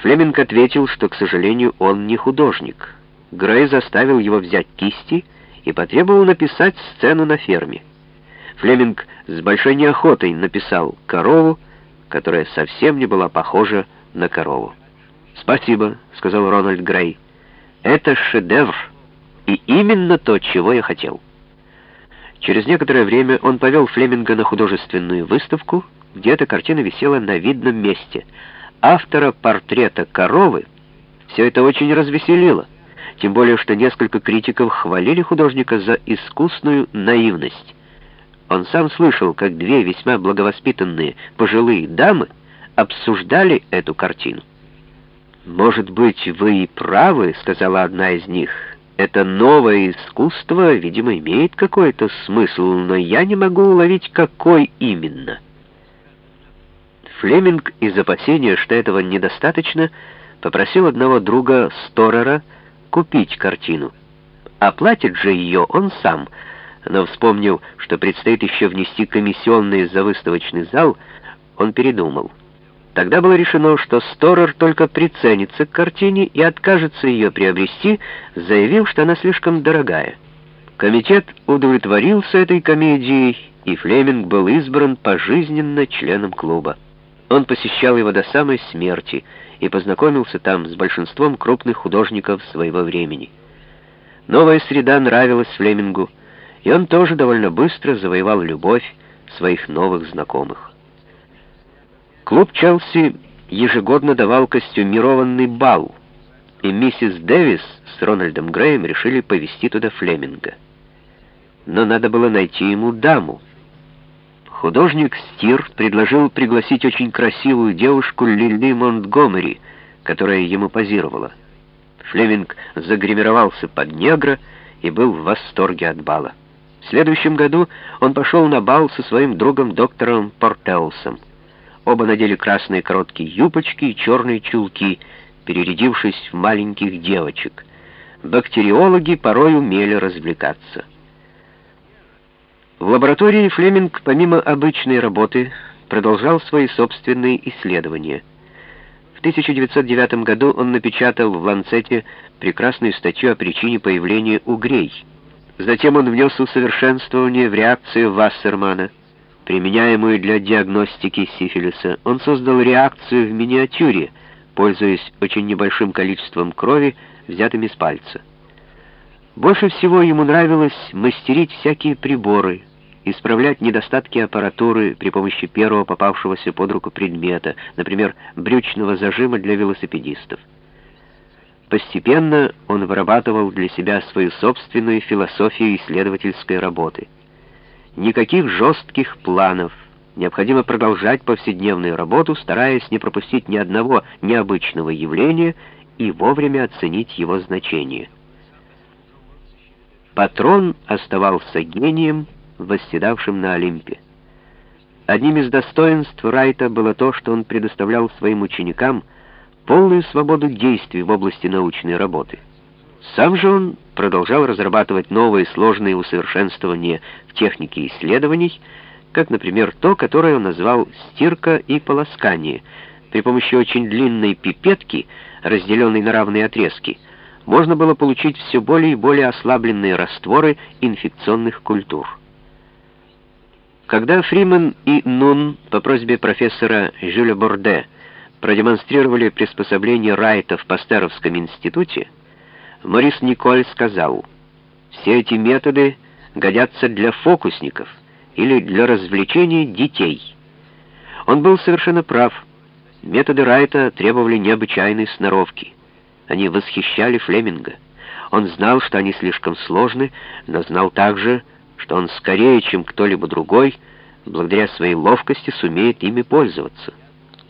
Флеминг ответил, что, к сожалению, он не художник. Грей заставил его взять кисти и потребовал написать сцену на ферме. Флеминг с большой неохотой написал «корову», которая совсем не была похожа на корову. «Спасибо», — сказал Рональд Грей. «Это шедевр, и именно то, чего я хотел». Через некоторое время он повел Флеминга на художественную выставку, где эта картина висела на видном месте. Автора портрета коровы все это очень развеселило, тем более что несколько критиков хвалили художника за искусную наивность. Он сам слышал, как две весьма благовоспитанные пожилые дамы обсуждали эту картину. «Может быть, вы и правы», — сказала одна из них, — это новое искусство, видимо, имеет какой-то смысл, но я не могу уловить, какой именно. Флеминг из опасения, что этого недостаточно, попросил одного друга Сторера купить картину. Оплатит же ее он сам, но, вспомнив, что предстоит еще внести комиссионные за выставочный зал, он передумал. Тогда было решено, что Сторер только приценится к картине и откажется ее приобрести, заявив, что она слишком дорогая. Комитет удовлетворился этой комедией, и Флеминг был избран пожизненно членом клуба. Он посещал его до самой смерти и познакомился там с большинством крупных художников своего времени. Новая среда нравилась Флемингу, и он тоже довольно быстро завоевал любовь своих новых знакомых. Клуб Челси ежегодно давал костюмированный бал, и миссис Дэвис с Рональдом Греем решили повезти туда Флеминга. Но надо было найти ему даму. Художник Стир предложил пригласить очень красивую девушку Лили Монтгомери, которая ему позировала. Флеминг загримировался под негра и был в восторге от бала. В следующем году он пошел на бал со своим другом доктором Портеусом. Оба надели красные короткие юбочки и черные чулки, перерядившись в маленьких девочек. Бактериологи порой умели развлекаться. В лаборатории Флеминг, помимо обычной работы, продолжал свои собственные исследования. В 1909 году он напечатал в «Ланцете» прекрасную статью о причине появления угрей. Затем он внес усовершенствование в реакцию Вассермана — применяемую для диагностики сифилиса, он создал реакцию в миниатюре, пользуясь очень небольшим количеством крови, взятым из пальца. Больше всего ему нравилось мастерить всякие приборы, исправлять недостатки аппаратуры при помощи первого попавшегося под руку предмета, например, брючного зажима для велосипедистов. Постепенно он вырабатывал для себя свою собственную философию исследовательской работы — Никаких жестких планов. Необходимо продолжать повседневную работу, стараясь не пропустить ни одного необычного явления и вовремя оценить его значение. Патрон оставался гением, восседавшим на Олимпе. Одним из достоинств Райта было то, что он предоставлял своим ученикам полную свободу действий в области научной работы. Сам же он продолжал разрабатывать новые сложные усовершенствования в технике исследований, как, например, то, которое он назвал «стирка и полоскание». При помощи очень длинной пипетки, разделенной на равные отрезки, можно было получить все более и более ослабленные растворы инфекционных культур. Когда Фримен и Нун по просьбе профессора Жюля Борде продемонстрировали приспособление Райта в Пастеровском институте, Морис Николь сказал, «Все эти методы годятся для фокусников или для развлечения детей». Он был совершенно прав. Методы Райта требовали необычайной сноровки. Они восхищали Флеминга. Он знал, что они слишком сложны, но знал также, что он скорее, чем кто-либо другой, благодаря своей ловкости сумеет ими пользоваться.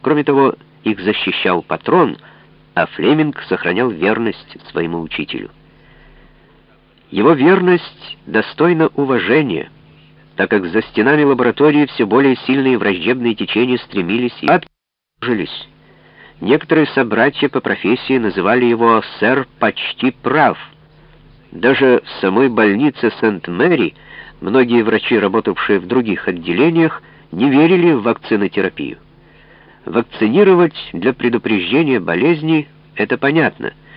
Кроме того, их защищал патрон — а Флеминг сохранял верность своему учителю. Его верность достойна уважения, так как за стенами лаборатории все более сильные враждебные течения стремились и обжились. Некоторые собратья по профессии называли его «сэр почти прав». Даже в самой больнице Сент-Мэри многие врачи, работавшие в других отделениях, не верили в вакцинотерапию. Вакцинировать для предупреждения болезни — это понятно —